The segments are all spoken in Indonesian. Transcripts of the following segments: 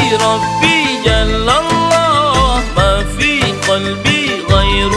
ربي جل الله ما في قلبي غير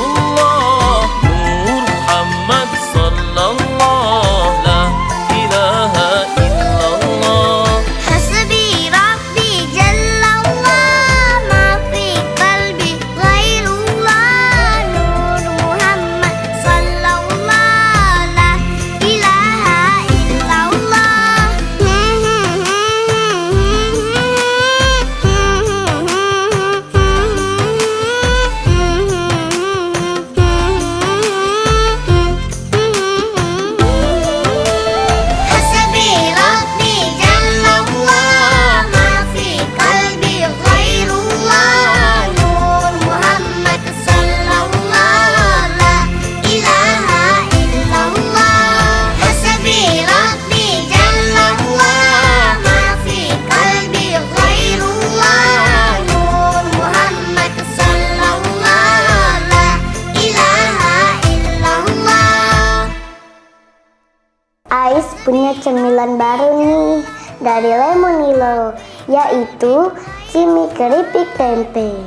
Ais punya cemilan baru nih dari Lemonilo, yaitu cimi keripik tempe.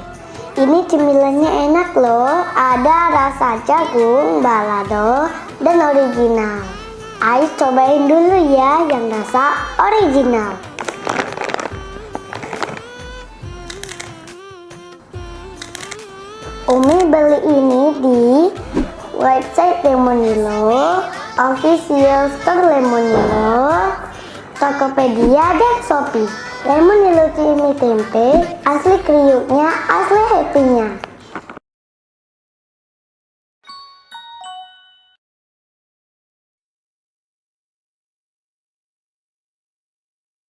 Ini cemilannya enak loh, ada rasa jagung, balado, dan original. Ais cobain dulu ya yang rasa original. Umi beli ini di website Lemonilo, official store Lemonilo, Tokopedia, dan Shopee. Lemonilo cimi tempe, asli kriuknya, asli happy-nya.